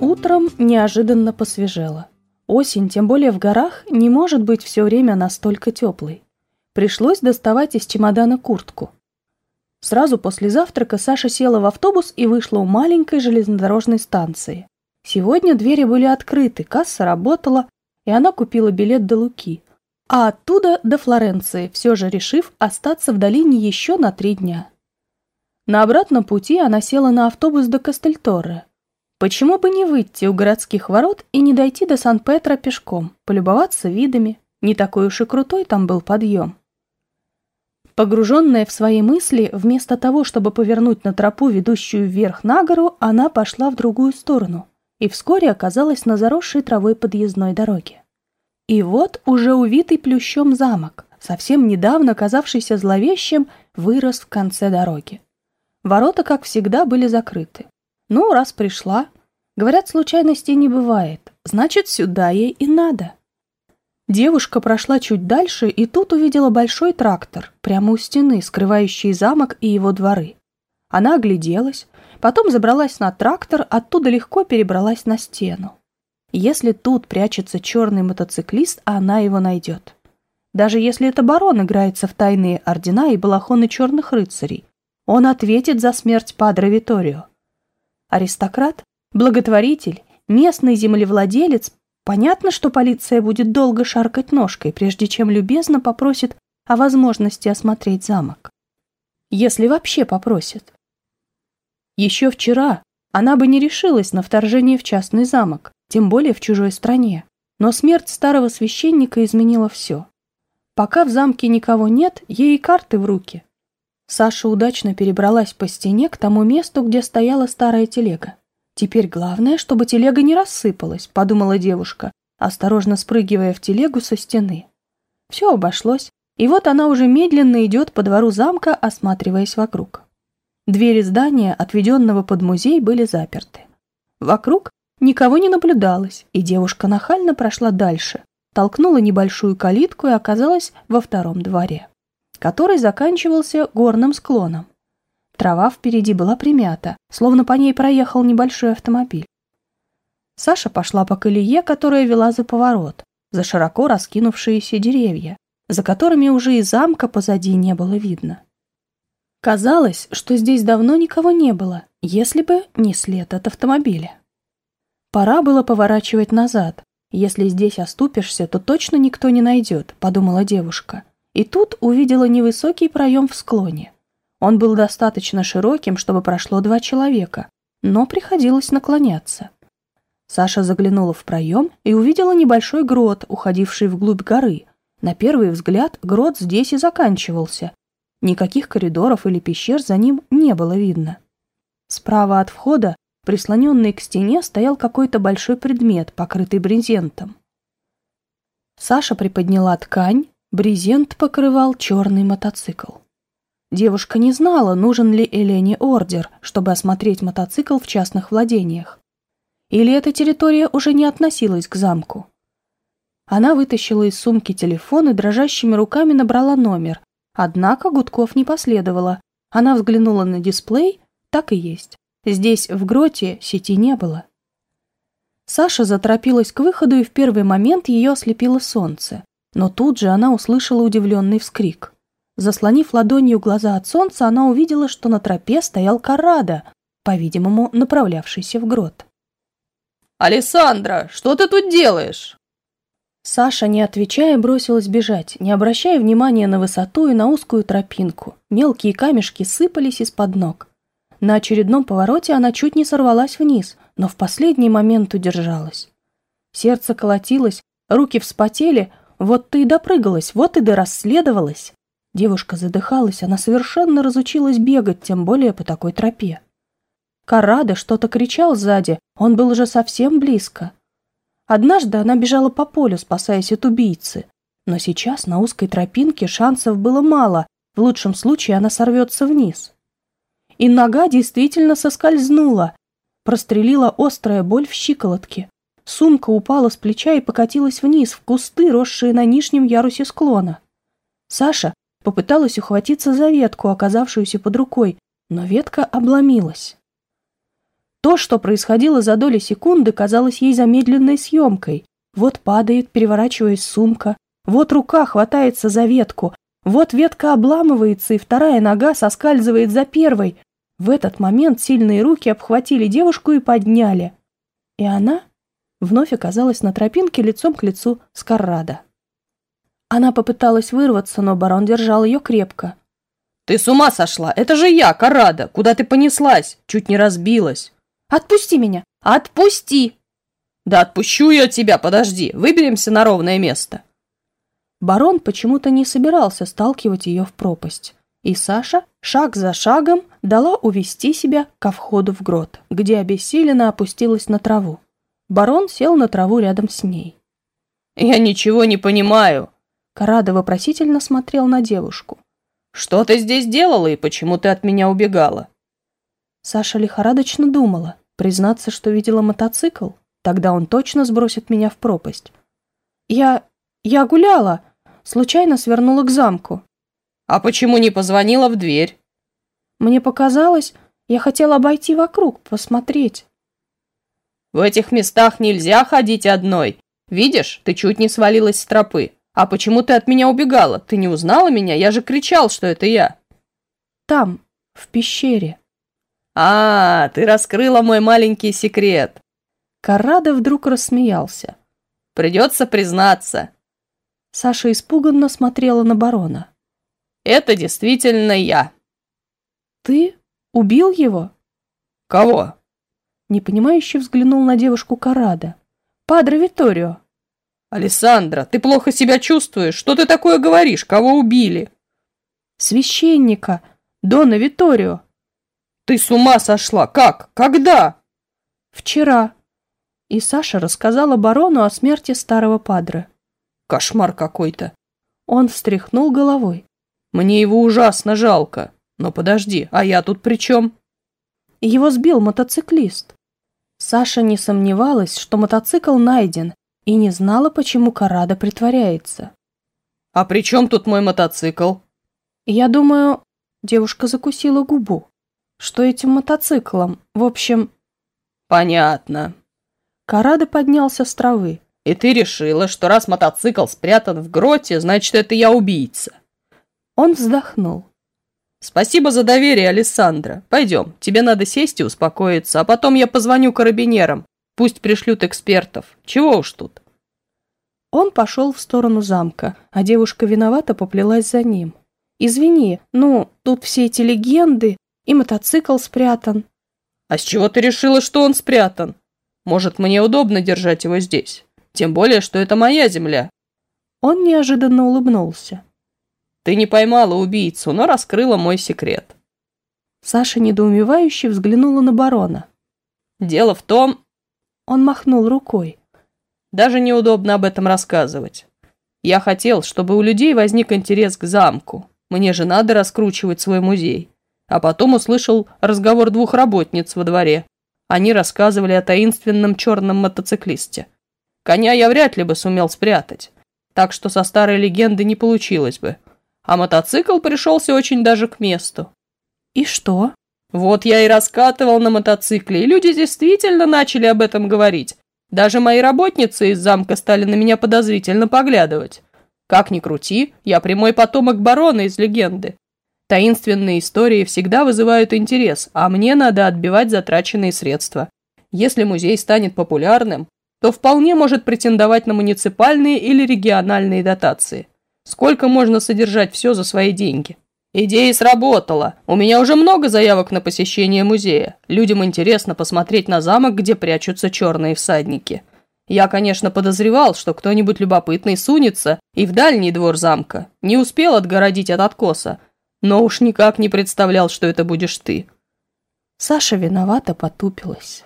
Утром неожиданно посвежело. Осень, тем более в горах, не может быть все время настолько теплой. Пришлось доставать из чемодана куртку. Сразу после завтрака Саша села в автобус и вышла у маленькой железнодорожной станции. Сегодня двери были открыты, касса работала, и она купила билет до Луки, а оттуда до Флоренции, все же решив остаться в долине еще на три дня. На обратном пути она села на автобус до Кастельторре. Почему бы не выйти у городских ворот и не дойти до Сан-Петро пешком, полюбоваться видами? Не такой уж и крутой там был подъем. Погруженная в свои мысли, вместо того, чтобы повернуть на тропу, ведущую вверх на гору, она пошла в другую сторону и вскоре оказалась на заросшей травой подъездной дороге. И вот уже увитый плющом замок, совсем недавно казавшийся зловещим, вырос в конце дороги. Ворота, как всегда, были закрыты. Ну, раз пришла. Говорят, случайностей не бывает. Значит, сюда ей и надо. Девушка прошла чуть дальше и тут увидела большой трактор, прямо у стены, скрывающий замок и его дворы. Она огляделась, потом забралась на трактор, оттуда легко перебралась на стену. Если тут прячется черный мотоциклист, она его найдет. Даже если это барон играется в тайные ордена и балахоны черных рыцарей, он ответит за смерть Падре Виторио. Аристократ, благотворитель, местный землевладелец, понятно, что полиция будет долго шаркать ножкой, прежде чем любезно попросит о возможности осмотреть замок. Если вообще попросит. Еще вчера она бы не решилась на вторжение в частный замок, тем более в чужой стране. Но смерть старого священника изменила все. Пока в замке никого нет, ей и карты в руки. Саша удачно перебралась по стене к тому месту, где стояла старая телега. «Теперь главное, чтобы телега не рассыпалась», — подумала девушка, осторожно спрыгивая в телегу со стены. Все обошлось, и вот она уже медленно идет по двору замка, осматриваясь вокруг. Двери здания, отведенного под музей, были заперты. Вокруг никого не наблюдалось, и девушка нахально прошла дальше, толкнула небольшую калитку и оказалась во втором дворе который заканчивался горным склоном. Трава впереди была примята, словно по ней проехал небольшой автомобиль. Саша пошла по колее, которая вела за поворот, за широко раскинувшиеся деревья, за которыми уже и замка позади не было видно. Казалось, что здесь давно никого не было, если бы не след от автомобиля. Пора было поворачивать назад. Если здесь оступишься, то точно никто не найдет, подумала девушка и тут увидела невысокий проем в склоне. Он был достаточно широким, чтобы прошло два человека, но приходилось наклоняться. Саша заглянула в проем и увидела небольшой грот, уходивший вглубь горы. На первый взгляд грот здесь и заканчивался. Никаких коридоров или пещер за ним не было видно. Справа от входа, прислоненный к стене, стоял какой-то большой предмет, покрытый брезентом. Саша приподняла ткань, Брезент покрывал черный мотоцикл. Девушка не знала, нужен ли Элене ордер, чтобы осмотреть мотоцикл в частных владениях. Или эта территория уже не относилась к замку. Она вытащила из сумки телефон и дрожащими руками набрала номер. Однако гудков не последовало. Она взглянула на дисплей, так и есть. Здесь, в гроте, сети не было. Саша заторопилась к выходу, и в первый момент ее ослепило солнце. Но тут же она услышала удивленный вскрик. Заслонив ладонью глаза от солнца, она увидела, что на тропе стоял Карада, по-видимому, направлявшийся в грот. «Алессандра, что ты тут делаешь?» Саша, не отвечая, бросилась бежать, не обращая внимания на высоту и на узкую тропинку. Мелкие камешки сыпались из-под ног. На очередном повороте она чуть не сорвалась вниз, но в последний момент удержалась. Сердце колотилось, руки вспотели, вот ты и допрыгалась, вот и дорасследовалась. Девушка задыхалась, она совершенно разучилась бегать, тем более по такой тропе. Карада что-то кричал сзади, он был уже совсем близко. Однажды она бежала по полю, спасаясь от убийцы. Но сейчас на узкой тропинке шансов было мало, в лучшем случае она сорвется вниз. И нога действительно соскользнула, прострелила острая боль в щиколотке. Сумка упала с плеча и покатилась вниз, в кусты, росшие на нижнем ярусе склона. Саша попыталась ухватиться за ветку, оказавшуюся под рукой, но ветка обломилась. То, что происходило за доли секунды, казалось ей замедленной съемкой. Вот падает, переворачиваясь сумка, вот рука хватается за ветку, вот ветка обламывается, и вторая нога соскальзывает за первой. В этот момент сильные руки обхватили девушку и подняли. И она вновь оказалась на тропинке лицом к лицу с Каррадо. Она попыталась вырваться, но барон держал ее крепко. «Ты с ума сошла! Это же я, Карада! Куда ты понеслась? Чуть не разбилась!» «Отпусти меня! Отпусти!» «Да отпущу я тебя, подожди! Выберемся на ровное место!» Барон почему-то не собирался сталкивать ее в пропасть. И Саша шаг за шагом дала увести себя ко входу в грот, где обессиленно опустилась на траву. Барон сел на траву рядом с ней. «Я ничего не понимаю!» Карада вопросительно смотрел на девушку. «Что ты здесь делала и почему ты от меня убегала?» Саша лихорадочно думала, признаться, что видела мотоцикл, тогда он точно сбросит меня в пропасть. «Я... я гуляла!» Случайно свернула к замку. А почему не позвонила в дверь? Мне показалось, я хотела обойти вокруг, посмотреть. В этих местах нельзя ходить одной. Видишь, ты чуть не свалилась с тропы. А почему ты от меня убегала? Ты не узнала меня? Я же кричал, что это я. Там, в пещере. А, ты раскрыла мой маленький секрет. Каррадо вдруг рассмеялся. Придется признаться, Саша испуганно смотрела на барона. «Это действительно я». «Ты убил его?» «Кого?» Непонимающе взглянул на девушку Карада. «Падре Виторио». «Алессандра, ты плохо себя чувствуешь? Что ты такое говоришь? Кого убили?» «Священника, Дона Виторио». «Ты с ума сошла? Как? Когда?» «Вчера». И Саша рассказала барону о смерти старого падре. Кошмар какой-то. Он встряхнул головой. Мне его ужасно жалко. Но подожди, а я тут при чем? Его сбил мотоциклист. Саша не сомневалась, что мотоцикл найден, и не знала, почему Карада притворяется. «А при чем тут мой мотоцикл?» «Я думаю...» Девушка закусила губу. «Что этим мотоциклом? В общем...» «Понятно». Карада поднялся с травы. И ты решила, что раз мотоцикл спрятан в гроте, значит, это я убийца. Он вздохнул. Спасибо за доверие, Александра. Пойдем, тебе надо сесть и успокоиться, а потом я позвоню карабинерам. Пусть пришлют экспертов. Чего уж тут. Он пошел в сторону замка, а девушка виновато поплелась за ним. «Извини, ну, тут все эти легенды, и мотоцикл спрятан». «А с чего ты решила, что он спрятан? Может, мне удобно держать его здесь?» Тем более, что это моя земля. Он неожиданно улыбнулся. Ты не поймала убийцу, но раскрыла мой секрет. Саша недоумевающе взглянула на барона. Дело в том... Он махнул рукой. Даже неудобно об этом рассказывать. Я хотел, чтобы у людей возник интерес к замку. Мне же надо раскручивать свой музей. А потом услышал разговор двух работниц во дворе. Они рассказывали о таинственном черном мотоциклисте. Коня я вряд ли бы сумел спрятать, так что со старой легенды не получилось бы. А мотоцикл пришелся очень даже к месту. И что? Вот я и раскатывал на мотоцикле, и люди действительно начали об этом говорить. Даже мои работницы из замка стали на меня подозрительно поглядывать. Как ни крути, я прямой потомок барона из легенды. Таинственные истории всегда вызывают интерес, а мне надо отбивать затраченные средства. Если музей станет популярным, то вполне может претендовать на муниципальные или региональные дотации. Сколько можно содержать все за свои деньги? Идея сработала. У меня уже много заявок на посещение музея. Людям интересно посмотреть на замок, где прячутся черные всадники. Я, конечно, подозревал, что кто-нибудь любопытный сунется и в дальний двор замка. Не успел отгородить от откоса. Но уж никак не представлял, что это будешь ты. Саша виновато потупилась.